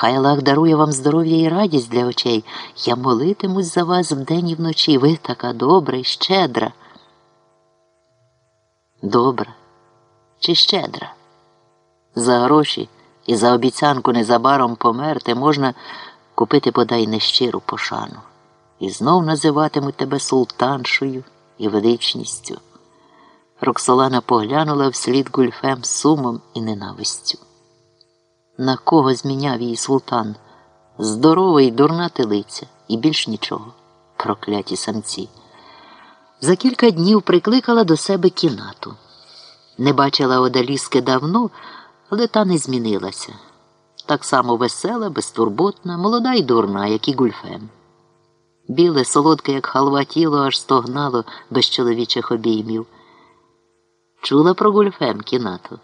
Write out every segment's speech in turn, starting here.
Хай Аллах дарує вам здоров'я і радість для очей. Я молитимусь за вас вдень і вночі. Ви така добра і щедра. Добра чи щедра? За гроші і за обіцянку незабаром померти можна купити бодай нещиру пошану. І знов називатимуть тебе султаншою і величністю. Роксолана поглянула вслід гульфем сумом і ненавистю. На кого зміняв її султан? Здорова й дурна телиця, і більш нічого. Прокляті самці. За кілька днів прикликала до себе кінату. Не бачила одаліски давно, але та не змінилася. Так само весела, безтурботна, молода й дурна, як і гульфем. Біле, солодке, як халва тіло, аж стогнало без чоловічих обіймів. Чула про гульфем кінату?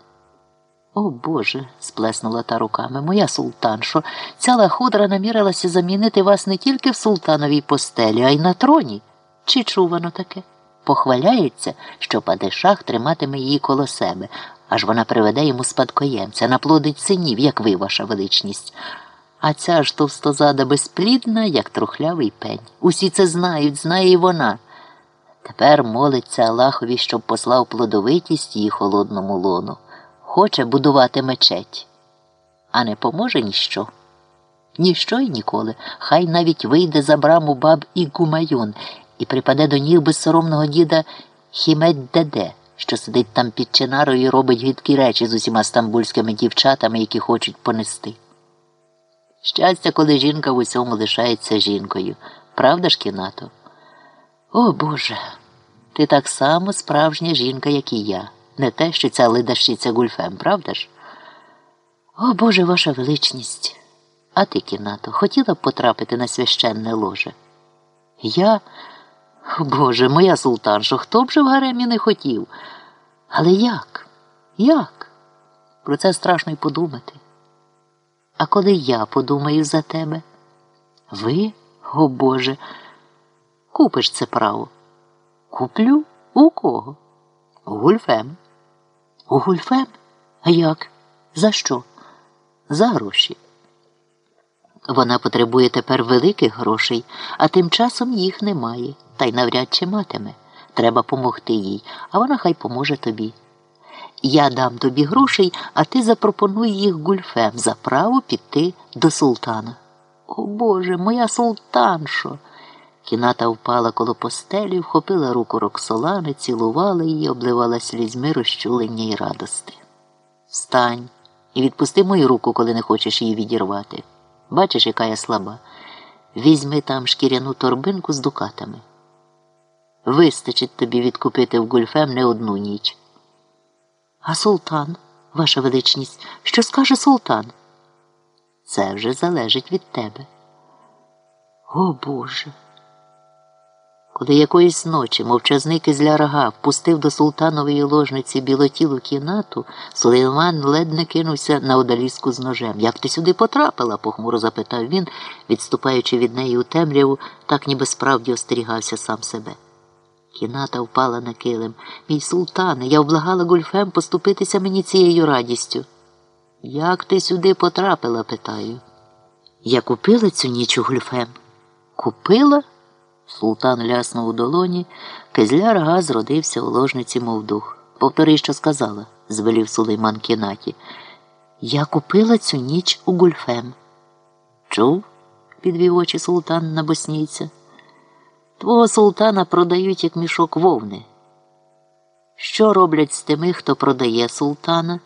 О Боже, сплеснула та руками, моя султаншо, ця лахудра намірилася замінити вас не тільки в султановій постелі, а й на троні. Чи чувано таке? Похваляється, що падишах триматиме її коло себе, аж вона приведе йому спадкоємця, наплодить синів, як ви, ваша величність. А ця ж товстозада безплідна, як трухлявий пень. Усі це знають, знає і вона. Тепер молиться Аллахові, щоб послав плодовитість її холодному лону. Хоче будувати мечеть, а не поможе ніщо. Ніщо й ніколи. Хай навіть вийде за браму баб і гумайон і припаде до ніг безсоромного діда Хімедь Деде, що сидить там під чинарою і робить гідкі речі з усіма стамбульськими дівчатами, які хочуть понести. Щастя, коли жінка в усьому лишається жінкою. Правда ж, кінато? О Боже, ти так само справжня жінка, як і я. Не те, що ця лидащиця гульфем, правда ж? О Боже, ваша величність. А ти, кінато, хотіла б потрапити на священне ложе? Я, О Боже, моя султаншо, хто б же в гаремі не хотів? Але як? Як? Про це страшно й подумати. А коли я подумаю за тебе? Ви, о Боже, купиш це право? Куплю у кого? Гульфем. Гульфем? Як? За що? За гроші. Вона потребує тепер великих грошей, а тим часом їх немає, та й навряд чи матиме. Треба помогти їй, а вона хай поможе тобі. Я дам тобі грошей, а ти запропонуй їх гульфем за право піти до султана. О Боже, моя султаншо. Кіната впала коло постелі, вхопила руку Роксолани, цілувала її, обливала слізьми розчулення й радости. Встань і відпусти мою руку, коли не хочеш її відірвати. Бачиш, яка я слаба. Візьми там шкіряну торбинку з дукатами. Вистачить тобі відкупити в гульфем не одну ніч. А султан, ваша величність, що скаже султан? Це вже залежить від тебе. О Боже. Коли якоїсь ночі мовчазний кизлярага впустив до султанової ложниці білотілу кінату, Сулейман ледь не кинувся на одаліску з ножем. Як ти сюди потрапила? похмуро запитав він, відступаючи від неї у темряву, так ніби справді остерігався сам себе. Кіната впала на килим. Мій султане, я облагала гульфем поступитися мені цією радістю. Як ти сюди потрапила? питаю. Я купила цю ніч у гульфем. Купила? Султан ляснув у долоні, кизляр газ родився у ложниці, мов дух. Повтори, що сказала, звелів сулейман кінаті. Я купила цю ніч у гульфем. Чув? підвів очі султан на боснійця. Твого султана продають як мішок вовни. Що роблять з тими, хто продає султана?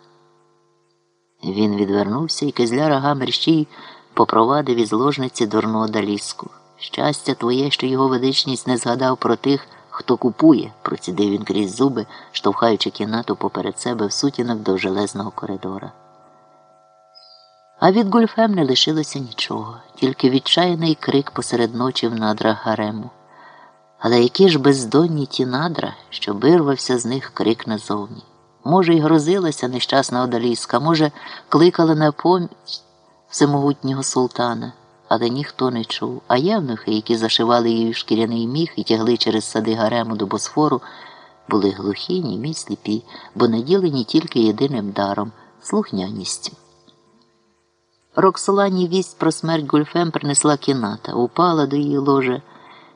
Він відвернувся і кизляр ага мерщій попровадив із ложниці дурного даліску. Щастя твоє, що його величність не згадав про тих, хто купує, процідив він крізь зуби, штовхаючи кімнату поперед себе в сутінок до железного коридора. А від гульфем не лишилося нічого, тільки відчаяний крик посеред ночі в надрах гарему. Але які ж бездонні ті надра, що вирвався з них крик назовні. Може, й грозилася нещасна одаліска, може, кликала на поміч всемогутнього султана але ніхто не чув, а євнухи, які зашивали її шкіряний міх і тягли через сади гарему до босфору, були глухі, німі, сліпі, бо наділені тільки єдиним даром слухняністю. Роксолані вість про смерть Гульфем принесла кіната, упала до її ложа